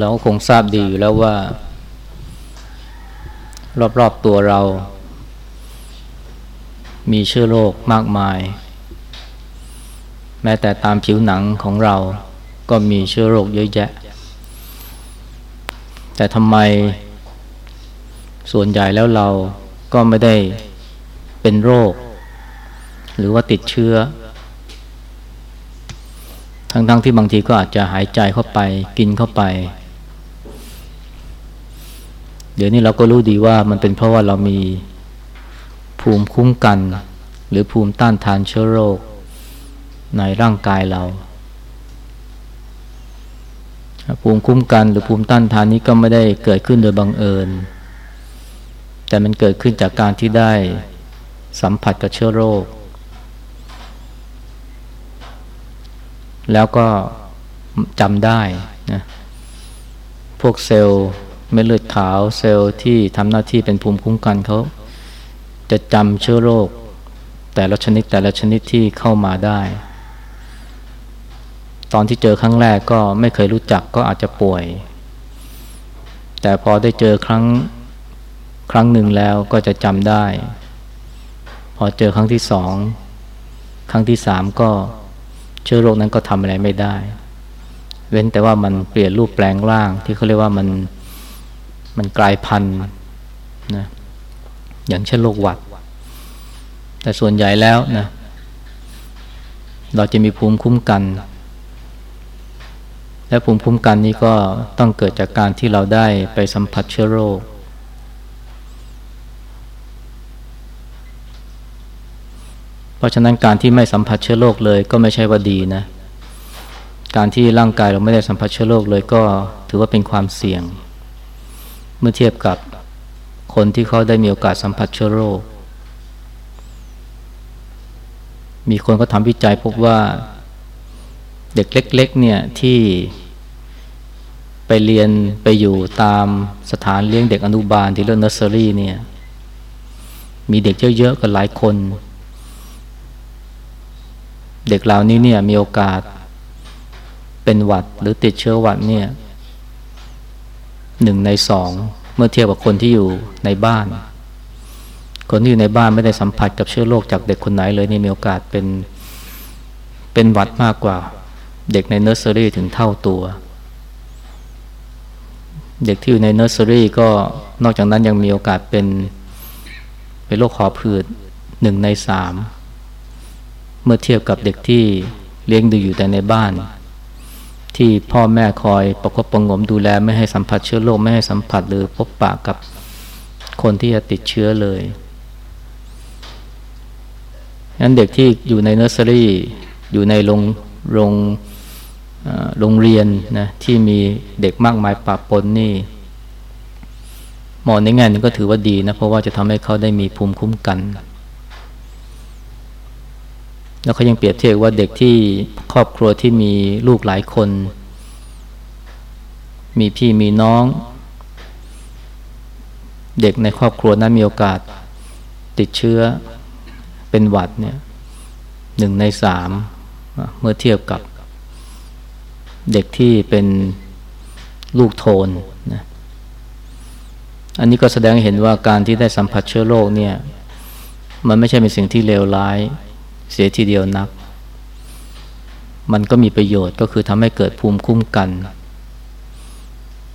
เราคงทราบดีอยู่แล้วว่า รอบๆตัวเรา มีเชื้อโรคมากมาย แม้แต่ตามผิวหนังของเราก็มีเชื้อโรคเยอะแยะ แต่ทำไม ส่วนใหญ่แล้วเราก็ไม่ได้เป็นโรค หรือว่าติดเชื้อ ทั้งๆทที่บางทีก็อาจจะหายใจเข้าไปกินเข้าไป เดี๋ยวนี้เราก็รู้ดีว่ามันเป็นเพราะว่าเรามีภูมิคุ้มกัน หรือภูมิต้านทานเชื้อโรค ในร่างกายเรา ภูมิคุ้มกันหรือภูมิต้านทานนี้ก็ไม่ได้เกิดขึ้นโดยบังเอิญ แต่มันเกิดขึ้นจากการที่ได้สัมผัสกับเชื้อโรค แล้วก็จำได้นะพวกเซลล์เม็ดเลือดขาวเซลล์ที่ทำหน้าที่เป็นภูมิคุ้มกันเขาจะจำเชื้อโรค แต่ละชนิดแต่ละชนิดที่เข้ามาได้ ตอนที่เจอครั้งแรกก็ไม่เคยรู้จักก็อาจจะป่วย แต่พอได้เจอครั้งครั้งหนึ่งแล้วก็จะจำได้ พอเจอครั้งที่สอง ครั้งที่สามก็ เชื้อโรคนั้นก็ทำอะไรไม่ได้ เว้นแต่ว่ามันเปลี่ยนรูปแปลงร่างที่เขาเรียกว่ามันมันกลายพันธุ์นะอย่างเช่นโรคหวัด แต่ส่วนใหญ่แล้วนะเราจะมีภูมิคุ้มกัน และภูมิคุ้มกันนี้ก็ต้องเกิดจากการที่เราได้ไปสัมผัสเชื้อโรค ราะฉะนั้นการที่ไม่สัมผัสเชื้อโรคเลยก็ไม่ใช่ว่าดีนะ การที่ร่างกายเราไม่ได้สัมผัสเชื้อโรคเลยก็ถือว่าเป็นความเสี่ยง เมื่อเทียบกับคนที่เขาได้มีโอกาสสัมผัสเชื้อโรค มีคนก็ทำวิจัยพบว่าเด็กเล็กๆเนี่ยที่ไปเรียนไปอยู่ตามสถานเลี้ยงเด็กอนุบาลที่เรี่เนี่ยมีเด็กเยอะๆกันหลายคน เด็กเหล่านี้เนี่ยมีโอกาสเป็นหวัดหรือติดเชื้อหวัดเนี่ยหนึ่งในสองเมื่อเทียบกับคนที่อยู่ในบ้าน คนที่อยู่ในบ้านไม่ได้สัมผัสกับเชื้อโรคจากเด็กคนไหนเลยนี่มีโอกาสเป็นเป็นหวัดมากกว่า เด็กในเนอร์เซอรี่ถึงเท่าตัว เด็กที่อยู่ในเนอร์เซอรี่ก็นอกจากนั้นยังมีโอกาสเป็นเป็นโรคหอบหืดหนึ่งในสาม เมื่อเทียบกับเด็กที่เลี้ยงดูอยู่แต่ในบ้าน ที่พ่อแม่คอยประคบประงมดูแลไม่ให้สัมผัสเชื้อโรคไม่ให้สัมผัสหรือพบปะกับคนที่จะติดเชื้อเลยงั้นเด็กที่อยู่ในเนอร์เซอรี่อยู่ในโรงโรงโรงเรียนนะที่มีเด็กมากมายปะปนนี่มองในแง่นึงก็ถือว่าดีนะเพราะว่าจะทำให้เขาได้มีภูมิคุ้มกัน แล้วเขายังเปรียบเทียบว่าเด็กที่ครอบครัวที่มีลูกหลายคน มีพี่มีน้อง เด็กในครอบครัวนั้นมีโอกาสติดเชื้อเป็นหวัดเนี่ยหนึ่งในสามเมื่อเทียบกับเด็กที่เป็นลูกโทนนะอันนี้ก็แสดงเห็นว่าการที่ได้สัมผัสเชื้อโรคเนี่ย มันไม่ใช่เป็นสิ่งที่เลวร้าย เสียทีเดียวนัก มันก็มีประโยชน์ก็คือทำให้เกิดภูมิคุ้มกัน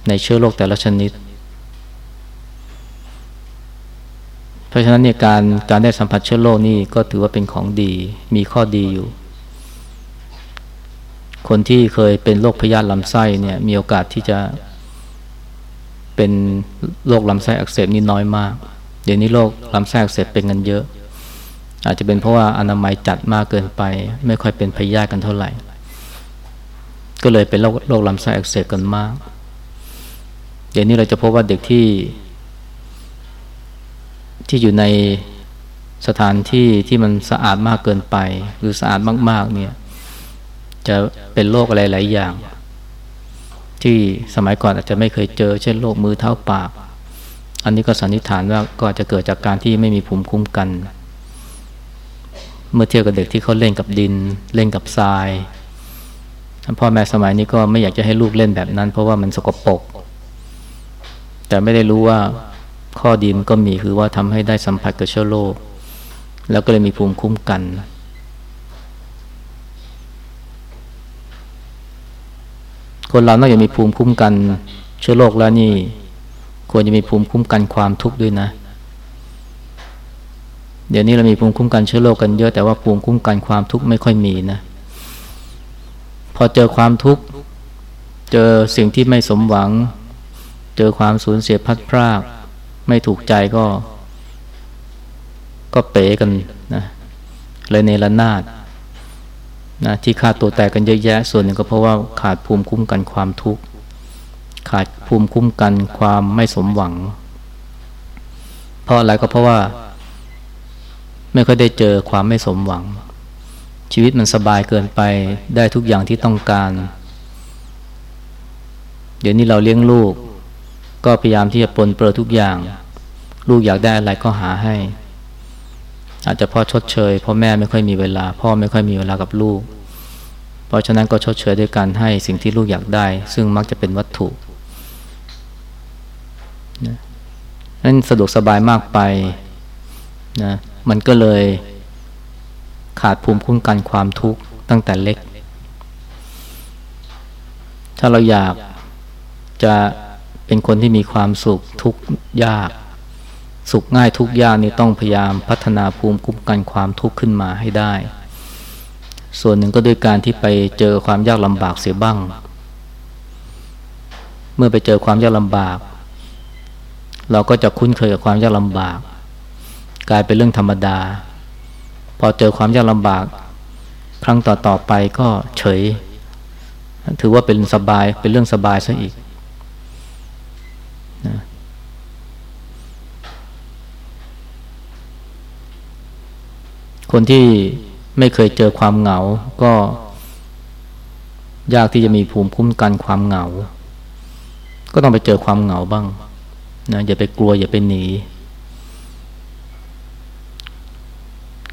ในเชื้อโรคแต่ละชนิด เพราะฉะนั้นเนี่ยการการได้สัมผัสเชื้อโรคนี่ก็ถือว่าเป็นของดี มีข้อดีอยู่ คนที่เคยเป็นโรคพยาธิลำไส้เนี่ยมีโอกาสที่จะเป็นโรคลำไส้อักเสบนี่น้อยมาก เดี๋ยวนี้โรคลำไส้อักเสบเป็นกันเยอะ อาจจะเป็นเพราะว่าอนามัยจัดมากเกินไป ไม่ค่อยเป็นพยาธิกันเท่าไหร่ ก็เลยเป็นโรคโรคลำไส้อักเสบกันมาก เดี๋ยวนี้เราจะพบว่าเด็กที่ ที่อยู่ในสถานที่ที่มันสะอาดมากเกินไป หรือสะอาดมาก ๆ เนี่ย จะเป็นโรคอะไรหลายอย่าง ที่สมัยก่อนอาจจะไม่เคยเจอ เช่นโรคมือเท้าปาก อันนี้ก็สันนิษฐานว่าก็จะเกิดจากการที่ไม่มีภูมิคุ้มกัน เมื่อเทียบกับเด็กที่เขาเล่นกับดิน เล่นกับทรายพ่อแม่สมัยนี้ก็ไม่อยากจะให้ลูกเล่นแบบนั้น เพราะว่ามันสกปรกแต่ไม่ได้รู้ว่าข้อดีมันก็มีคือว่าทำให้ได้สัมผัสกับเชื้อโรคแล้วก็เลยมีภูมิคุ้มกัน คนเรานอกจากมีภูมิคุ้มกัน เชื้อโรคแล้วนี่ ควรจะมีภูมิคุ้มกันความทุกข์ด้วยนะเเดี๋ยวนี้เรามีภูมิคุ้มกันเชื้อโรคกันเยอะแต่ว่าภูมิคุ้มกันความทุกข์ไม่ค่อยมีนะ พอเจอความทุกข์ เจอสิ่งที่ไม่สมหวัง เจอความสูญเสียพัดพราก ไม่ถูกใจก็ ก็เป๋กันนะเลยในระนาดนะที่ขาดตัวแตกกันเยอะแยะ ส่วนหนึ่งก็เพราะว่าขาดภูมิคุ้มกันความทุกข์ ขาดภูมิคุ้มกันความไม่สมหวัง เพราะอะไรก็เพราะว่า ไม่ค่อยได้เจอความไม่สมหวัง ชีวิตมันสบายเกินไปได้ทุกอย่างที่ต้องการ เดี๋ยวนี้เราเลี้ยงลูก ก็พยายามที่จะปนเปื้อทุกอย่าง ลูกอยากได้อะไรก็หาให้ อาจจะพ่อชดเชยพ่อแม่ไม่ค่อยมีเวลา พ่อไม่ค่อยมีเวลากับลูก เพราะฉะนั้นก็ชดเชยด้วยการให้สิ่งที่ลูกอยากได้ ซึ่งมักจะเป็นวัตถุนั้นสะดวกสบายมากไปนะ มันก็เลยขาดภูมิคุ้มกันความทุกข์ตั้งแต่เล็ก ถ้าเราอยากจะเป็นคนที่มีความสุขทุกยาก สุขง่ายทุกยากนี่ต้องพยายามพัฒนาภูมิคุ้มกันความทุกข์ขึ้นมาให้ได้ ส่วนหนึ่งก็ด้วยการที่ไปเจอความยากลำบากเสียบ้าง เมื่อไปเจอความยากลำบาก เราก็จะคุ้นเคยกับความยากลำบาก กลายเป็นเรื่องธรรมดา พอเจอความยากลำบาก ครั้งต่อต่อไปก็เฉย ถือว่าเป็นสบายเป็นเรื่องสบายซะอีกนะคนที่ไม่เคยเจอความเหงา ก็ ยากที่จะมีภูมิคุ้มกันความเหงา ก็ต้องไปเจอความเหงาบ้างนะอย่าไปกลัวอย่าไปหนี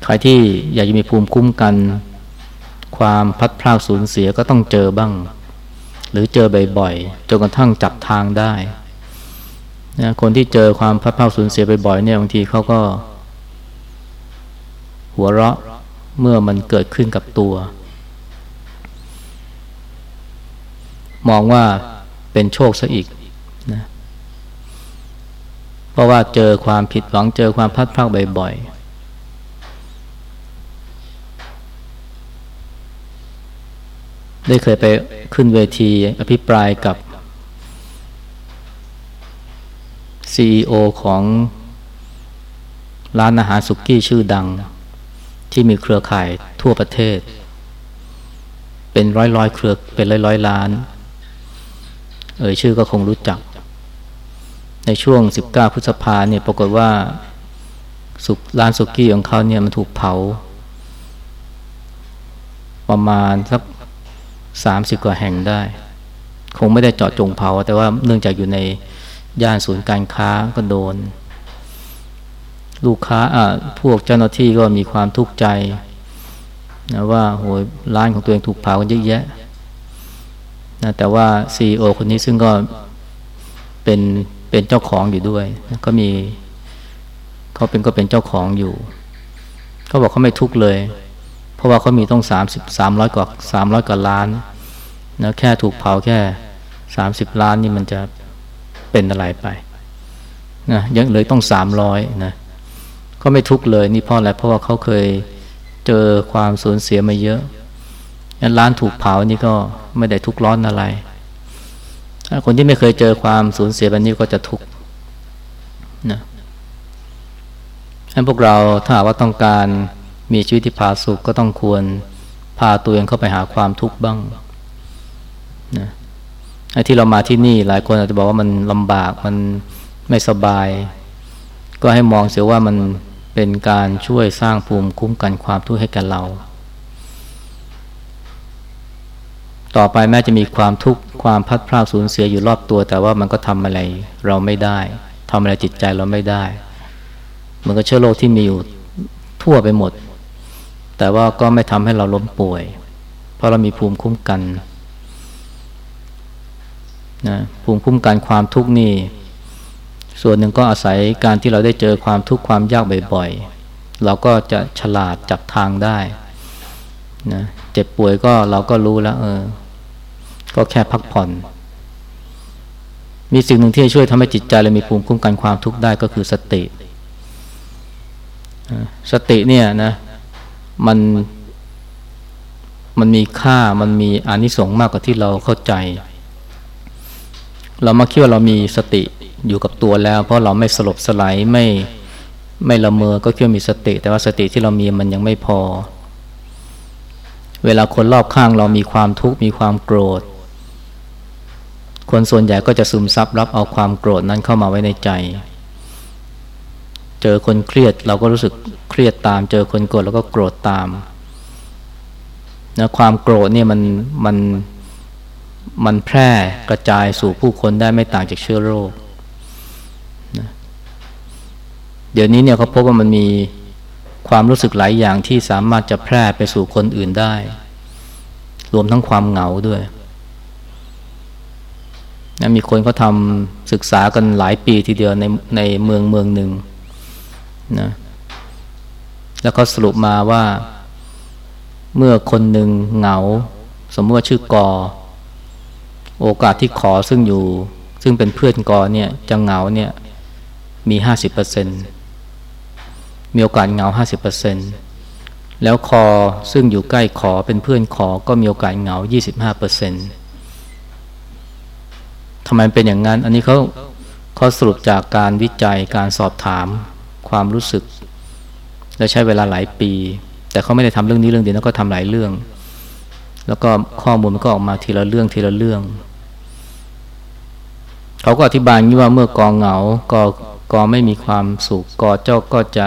ใครที่อยากจะมีภูมิคุ้มกัน ความพัดพลาดสูญเสียก็ต้องเจอบ้าง หรือเจอบ่อยๆจนกระทั่งจับทางได้นะคนที่เจอความพัดพลาดสูญเสียบ่อยๆเนี่ยบางทีเขาก็ หัวเราะเมื่อมันเกิดขึ้นกับตัว มองว่าเป็นโชคซะอีกนะเพราะว่าเจอความผิดหวังเจอความพัดพลาดบ่อยๆ ได้เคยไปขึ้นเวทีอภิปรายกับ CEO ของร้านอาหารสุกี้ชื่อดัง ที่มีเครือข่ายทั่วประเทศ เป็นร้อยร้อยเครือเป็นร้อยร้อยล้าน เอ่ยชื่อก็คงรู้จัก ในช่วง 19 พฤษภาเนี่ยปรากฏว่าสุกร้านสุกี้ของเขาเนี่ยมันถูกเผา ประมาณสัก สามสิบกว่าแห่งได้ คงไม่ได้เจาะจงเผา แต่ว่าเนื่องจากอยู่ในย่านศูนย์การค้าก็โดน ลูกค้าอ่าพวกเจ้าหน้าที่ก็มีความทุกข์ใจนะว่าโหยร้านของตัวเองถูกเผากันเยอะแยะนะแต่ว่าซีอคนนี้ซึ่งก็เป็นเป็นเจ้าของอยู่ด้วยนะก็มีเขาเป็นก็เป็นเจ้าของอยู่ เขาบอกเขาไม่ทุกข์เลย เพราะว่าเขามีต้องสามสิบสามร้อยกว่าสามร้อยกว่าล้านนะแค่ถูกเผาแค่สามสิบล้านนี่มันจะเป็นอะไรไปนะยังเลยต้องสามร้อยนะก็ไม่ทุกเลยนี่เพราะอะไรเพราะว่าเขาเคยเจอความสูญเสียมาเยอะงั้นร้านถูกเผานี่ก็ไม่ได้ทุกร้อนอะไรคนที่ไม่เคยเจอความสูญเสียแบบนี้ก็จะทุกข์นะฉะนั้นพวกเราถ้าว่าต้องการ มีชีวิตที่ผาสุขก็ต้องควรพาตัวเองเข้าไปหาความทุกข์บ้างนะไอ้ที่เรามาที่นี่หลายคนอาจจะบอกว่ามันลำบากมันไม่สบาย ก็ให้มองเสียว่ามันเป็นการช่วยสร้างภูมิคุ้มกันความทุกข์ให้แก่เรา ต่อไปแม้จะมีความทุกข์ความพัดพลาดสูญเสียอยู่รอบตัว แต่ว่ามันก็ทำอะไรเราไม่ได้ทำอะไรจิตใจเราไม่ได้มือนกับเชื้อโรคที่มีอยู่ทั่วไปหมด แต่ว่าก็ไม่ทำให้เราล้มป่วย เพราะเรามีภูมิคุ้มกันนะภูมิคุ้มกันความทุกข์นี่ ส่วนหนึ่งก็อาศัยการที่เราได้เจอความทุกข์ความยากบ่อยๆ เราก็จะฉลาดจับทางได้นะเจ็บป่วยก็เราก็รู้แล้ว เออ ก็แค่พักผ่อน มีสิ่งหนึ่งที่ช่วยทำให้จิตใจเรามีภูมิคุ้มกันความทุกข์ได้ก็คือสติ สติเนี่ยนะ มันมันมีค่ามันมีอานิสงส์มากกว่าที่เราเข้าใจ เรามาคิดว่าเรามีสติอยู่กับตัวแล้ว เพราะเราไม่สลบสลายไม่ไม่ละเมอก็คิดว่ามีสติ แต่ว่าสติที่เรามีมันยังไม่พอ เวลาคนรอบข้างเรามีความทุกข์มีความโกรธ คนส่วนใหญ่ก็จะซึมซับรับเอาความโกรธนั้นเข้ามาไว้ในใจ จอคนเครียดเราก็รู้สึกเครียดตาม เจอคนโกรธเราก็โกรธตามนะความโกรธเนี่ยมันมันมันแพร่กระจายสู่ผู้คนได้ไม่ต่างจากเชื้อโรคนะเดี๋ยวนี้เนี่ยเขาพบว่ามันมีความรู้สึกหลายอย่างที่สามารถจะแพร่ไปสู่คนอื่นได้ รวมทั้งความเหงาด้วยนะมีคนเขาทำศึกษากันหลายปีทีเดียวในในเมืองเมืองหนึ่ง นะแล้วก็สรุปมาว่า เมื่อคนหนึ่งเหงา สมมติว่าชื่อกอ โอกาสที่ขอซึ่งอยู่ ซึ่งเป็นเพื่อนกอเนี่ยจะเหงาเนี่ยมีห้าสิบเปอร์เซ็นมีโอกาสเหงาห้าสิบเปอร์เซ็นแล้วคอซึ่งอยู่ใกล้ขอเป็นเพื่อนขอก็มีโอกาสเหงายี่สิบห้าเปอร์เซ็นทำไมเป็นอย่างนั้น อันนี้เขาเขาสรุปจากการวิจัยการสอบถาม ความรู้สึก และใช้เวลาหลายปี แต่เขาไม่ได้ทำเรื่องนี้เรื่องเดียวแล้วก็ทำหลายเรื่อง แล้วก็ข้อมูลมันก็ออกมาทีละเรื่องทีละเรื่อง เขาก็อธิบายงี้ว่าเมื่อกองเหงากอกอไม่มีความสุขกอเจ้าก็จะ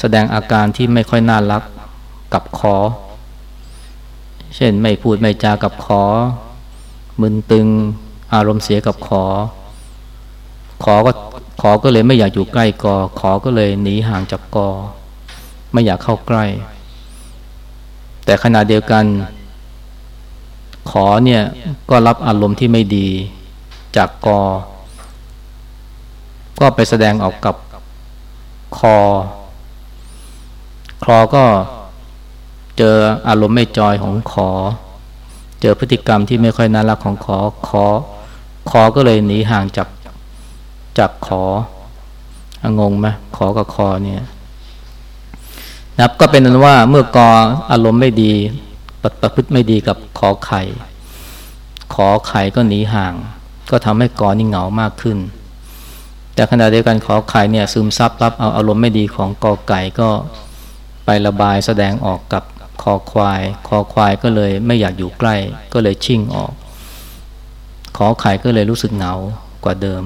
แสดงอาการที่ไม่ค่อยน่ารักกับขอเช่นไม่พูดไม่จากับขอมึนตึงอารมณ์เสียกับขอ ขอก็ ขอก็เลยไม่อยากอยู่ใกล้กอ ขอก็เลยหนีห่างจากกอ ไม่อยากเข้าใกล้ แต่ขณะเดียวกัน ขอเนี่ยก็รับอารมณ์ที่ไม่ดีจากกอ ก็ไปแสดงออกกับคอ คอก็เจออารมณ์ไม่จอยของขอ เจอพฤติกรรมที่ไม่ค่อยน่ารักของขอ ขอ ขอก็เลยหนีห่างจาก จากของงไหมขอกับคอเนี่ยนะก็เป็นนั้นว่าเมื่อกออารมณ์ไม่ดีประพฤติไม่ดีกับขอไข่ ขอไข่ก็หนีห่าง ก็ทำให้กอนี่เหงามากขึ้น แต่ขณะเดียวกันขอไข่เนี่ยซึมซับรับเอาอารมณ์ไม่ดีของกอไก่ก็ไประบายแสดงออกกับคอควาย คอควายก็เลยไม่อยากอยู่ใกล้ ก็เลยชิ่งออก ขอไข่ก็เลยรู้สึกเหงากว่าเดิม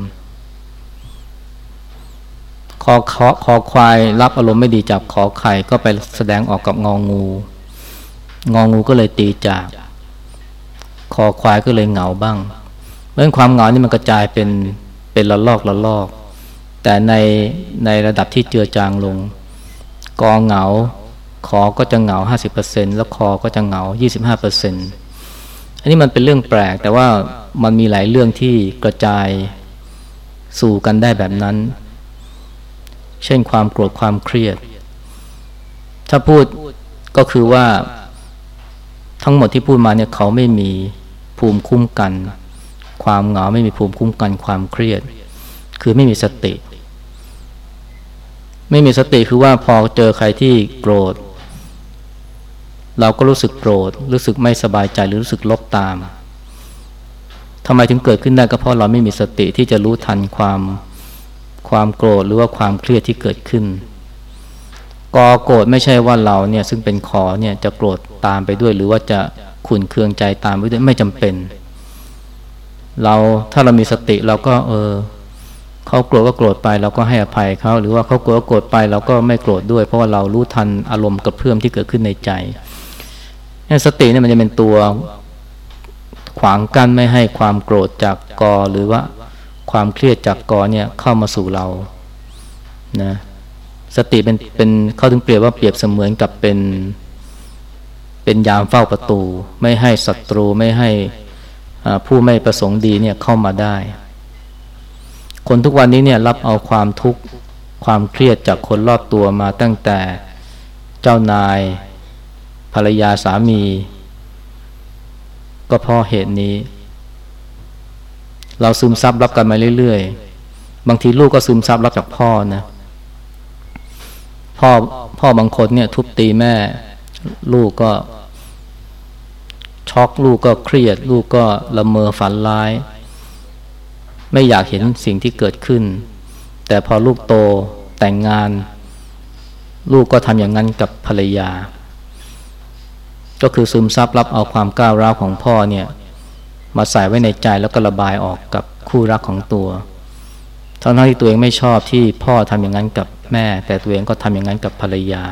คอคอคอควายรับอารมณ์ไม่ดีจากขอไข่ก็ไปแสดงออกกับงองู งองูก็เลยตีจาก คอควายก็เลยเหงาบ้างเรื่องความเหงานี่มันกระจายเป็นเป็นละลอกละลอก แต่ในในระดับที่เจือจางลง กอเหงาขอก็จะเหงา 50%แล้วคอก็จะเหงา 25%อันนี้มันเป็นเรื่องแปลก แต่ว่ามันมีหลายเรื่องที่กระจายสู่กันได้แบบนั้น เช่นความโกรธความเครียด ถ้าพูดก็คือว่าทั้งหมดที่พูดมาเนี่ยเขาไม่มีภูมิคุ้มกัน ความเหงาไม่มีภูมิคุ้มกันความเครียด คือไม่มีสติ ไม่มีสติคือว่าพอเจอใครที่โกรธ เราก็รู้สึกโกรธ รู้สึกไม่สบายใจหรือรู้สึกลบตามทำไมถึงเกิดขึ้นได้ก็เพราะเราไม่มีสติที่จะรู้ทันความ ความโกรธหรือว่าความเครียดที่เกิดขึ้นกอโกรธไม่ใช่ว่าเราเนี่ยซึ่งเป็นขอเนี่ยจะโกรธตามไปด้วย หรือว่าจะขุนเคืองใจตามไปด้วยไม่จำเป็น เราถ้าเรามีสติเราก็เออเขาโกรธก็โกรธไปเราก็ให้อภัยเขาหรือว่าเขาโกรธก็โกรธไปเราก็ไม่โกรธด้วย เพราะว่าเรารู้ทันอารมณ์กระเพื่อมที่เกิดขึ้นในใจนี่สติเนี่ยมันจะเป็นตัวขวางกั้นไม่ให้ความโกรธจากกอหรือว่า ความเครียดจากกอเนี่ยเข้ามาสู่เรานะสติเป็นเป็นเขาถึงเปรียบว่าเปรียบเสมือนกับเป็นเป็นยามเฝ้าประตู ไม่ให้ศัตรูไม่ให้ผู้ไม่ประสงค์ดีเนี่ยเข้ามาได้ คนทุกวันนี้เนี่ยรับเอาความทุกข์ความเครียดจากคนรอบตัวมาตั้งแต่เจ้านาย ภรรยาสามี ก็เพราะเหตุนี้ เราซึมซับรับกันมาเรื่อยๆ บางทีลูกก็ซึมซับรับจากพ่อนะ พ่อพ่อบางคนเนี่ย ทุบตีแม่ ลูกก็ช็อกลูกก็เครียด ลูกก็ละเมอฝันร้าย ไม่อยากเห็นสิ่งที่เกิดขึ้น แต่พอลูกโตแต่งงาน ลูกก็ทำอย่างนั้นกับภรรยา ก็คือซึมซับรับเอาความก้าวร้าวของพ่อเนี่ย มาใส่ไว้ในใจแล้วก็ระบายออกกับคู่รักของตัวทั้งที่ตัวเองไม่ชอบที่พ่อทำอย่างนั้นกับแม่ แต่ตัวเองก็ทำอย่างนั้นกับภรรยา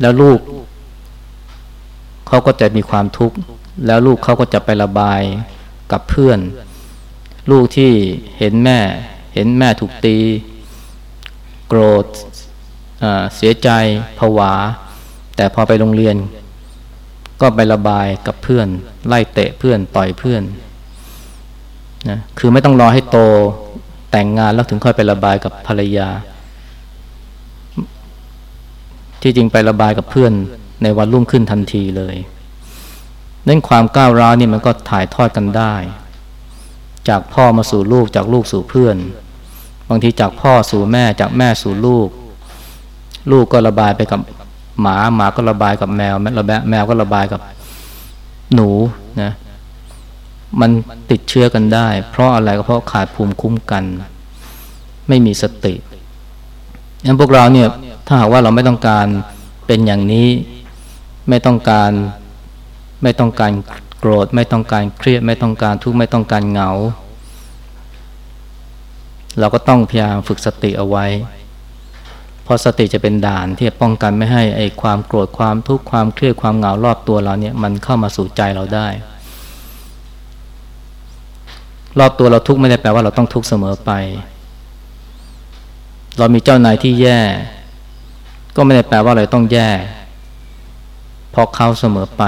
แล้วลูกเขาก็จะมีความทุกข์แล้วลูกเขาก็จะไประบายกับเพื่อน ลูกที่เห็นแม่ เห็นแม่ถูกตี โกรธเสียใจผวา แต่พอไปโรงเรียน ก็ไประบายกับเพื่อน ไล่เตะเพื่อนต่อยเพื่อนนะคือไม่ต้องรอให้โตแต่งงานแล้วถึงค่อยไประบายกับภรรยา ที่จริงไประบายกับเพื่อนในวันรุ่งขึ้นทันทีเลยนั่นความก้าวร้าวนี่มันก็ถ่ายทอดกันได้ จากพ่อมาสู่ลูกจากลูกสู่เพื่อน บางทีจากพ่อสู่แม่จากแม่สู่ลูก ลูกก็ระบายไปกับ หมาหมาก็ระบายกับแมวแมวก็ระบายกับหนูนะมันติดเชื้อกันได้ เพราะอะไรก็เพราะขาดภูมิคุ้มกัน ไม่มีสติงั้นพวกเราเนี่ยถ้าหากว่าเราไม่ต้องการเป็นอย่างนี้ ไม่ต้องการไม่ต้องการโกรธ ไม่ต้องการเครียด ไม่ต้องการทุกข์ไม่ต้องการเหงา เราก็ต้องพยายามฝึกสติเอาไว้ เพราะสติจะเป็นด่านที่ป้องกันไม่ให้ไอ้ความโกรธความทุกข์ความเครียดความเหงารอบตัวเราเนี่ยมันเข้ามาสู่ใจเราได้ รอบตัวเราทุกข์ไม่ได้แปลว่าเราต้องทุกข์เสมอไป เรามีเจ้านายที่แย่ ก็ไม่ได้แปลว่าเราต้องแย่เพราะเขาเสมอไป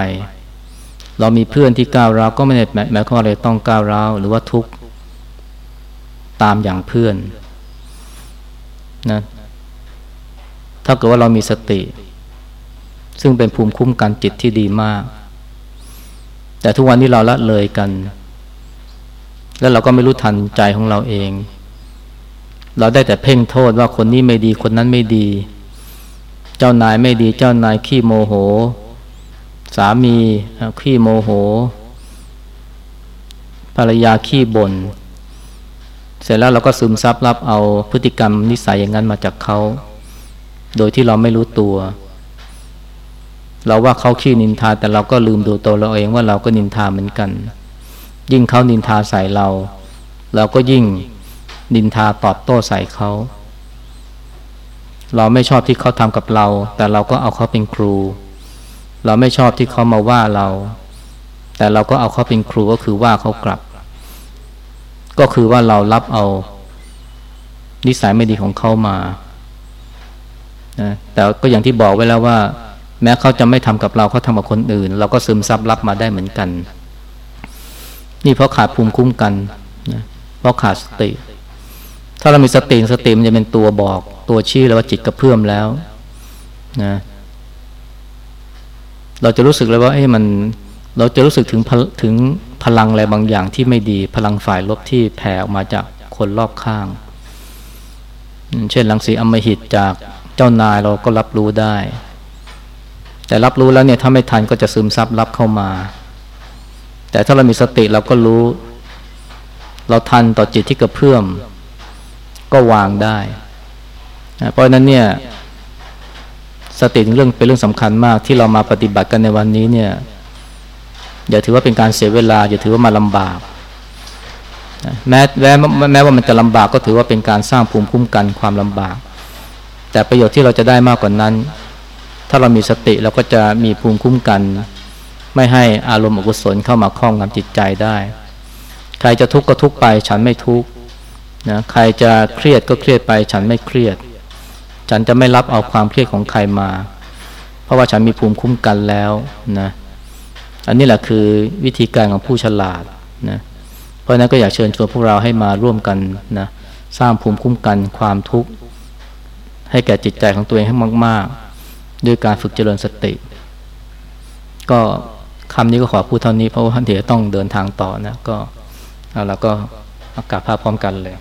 เรามีเพื่อนที่ก้าวร้าวก็ไม่ได้หมายความว่าเราต้องก้าวร้าวหรือว่าทุกข์ตามอย่างเพื่อนนะ ถ้าเกิดว่าเรามีสติ ซึ่งเป็นภูมิคุ้มกันจิตที่ดีมาก แต่ทุกวันนี้เราละเลยกัน แล้วเราก็ไม่รู้ทันใจของเราเอง เราได้แต่เพ่งโทษว่าคนนี้ไม่ดีคนนั้นไม่ดี เจ้านายไม่ดีเจ้านายขี้โมโห สามีขี้โมโห ภรรยาขี้บน่นเสร็จแล้วเราก็ซึมซับรับเอาพฤติกรรมนิสัยอย่างนั้นมาจากเขา โดยที่เราไม่รู้ตัว เราว่าเขาขี้นินทาแต่เราก็ลืมดูตัวเราเองว่าเราก็นินทาเหมือนกัน ยิ่งเขานินทาใส่เรา เราก็ยิ่งนินทาตอบโต้ใส่เขา เราไม่ชอบที่เขาทำกับเรา แต่เราก็เอาเขาเป็นครู เราไม่ชอบที่เขามาว่าเรา แต่เราก็เอาเขาเป็นครูก็คือว่าเขากลับ ก็คือว่าเรารับเอา นิสัยไม่ดีของเขามา นะแต่ก็อย่างที่บอกไว้แล้วว่า แม้เขาจะไม่ทำกับเราเขาทำกับคนอื่น เราก็ซึมซับรับมาได้เหมือนกัน นี่เพราะขาดภูมิคุ้มกันนะเพราะขาดสติ ถ้าเรามีสติสติมันจะเป็นตัวบอกตัวชี้แล้วว่าจิตกระเพื่อมแล้วนะเราจะรู้สึกเลยว่าเอ้มันเราจะรู้สึกถึงถึงพลังอะไรบางอย่างที่ไม่ดีพลังฝ่ายลบที่แผ่ออกมาจากคนรอบข้าง เช่นลังสีอมหิตจาก เจ้านายเราก็รับรู้ได้ แต่รับรู้แล้วเนี่ยถ้าไม่ทันก็จะซึมซับรับเข้ามา แต่ถ้าเรามีสติเราก็รู้ เราทันต่อจิตที่กระเพื่อม ก็วางได้ เพราะนั้นเนี่ยสติเรื่องเป็นเรื่องสำคัญมากที่เรามาปฏิบัติกันในวันนี้เนี่ยอย่าถือว่าเป็นการเสียเวลา อย่าถือว่ามาลำบากแม้แม้แม้ว่ามันจะลำบากก็ถือว่าเป็นการสร้างภูมิคุ้มกันความลำบาก แต่ประโยชน์ที่เราจะได้มากกว่านั้น ถ้าเรามีสติเราก็จะมีภูมิคุ้มกัน ไม่ให้อารมณ์อกุศลเข้ามาคล้องงำจิตใจได้ ใครจะทุกข์ก็ทุกข์ไปฉันไม่ทุกข์นะใครจะเครียดก็เครียดไปฉันไม่เครียด ฉันจะไม่รับเอาความเครียดของใครมา เพราะว่าฉันมีภูมิคุ้มกันแล้วนะอันนี้แหละคือวิธีการของผู้ฉลาดนะเพราะนั้นก็อยากเชิญชวนพวกเราให้มาร่วมกันนะสร้างภูมิคุ้มกันความทุกข์ ให้แก่จิตใจของตัวเองให้มาก ๆ ด้วยการฝึกเจริญสติ ก็คำนี้ก็ขอพูดเท่านี้เพราะว่าเดี๋ยวต้องเดินทางต่อนะ ก็เอาแล้วก็อากาศภาพพร้อมกันเลย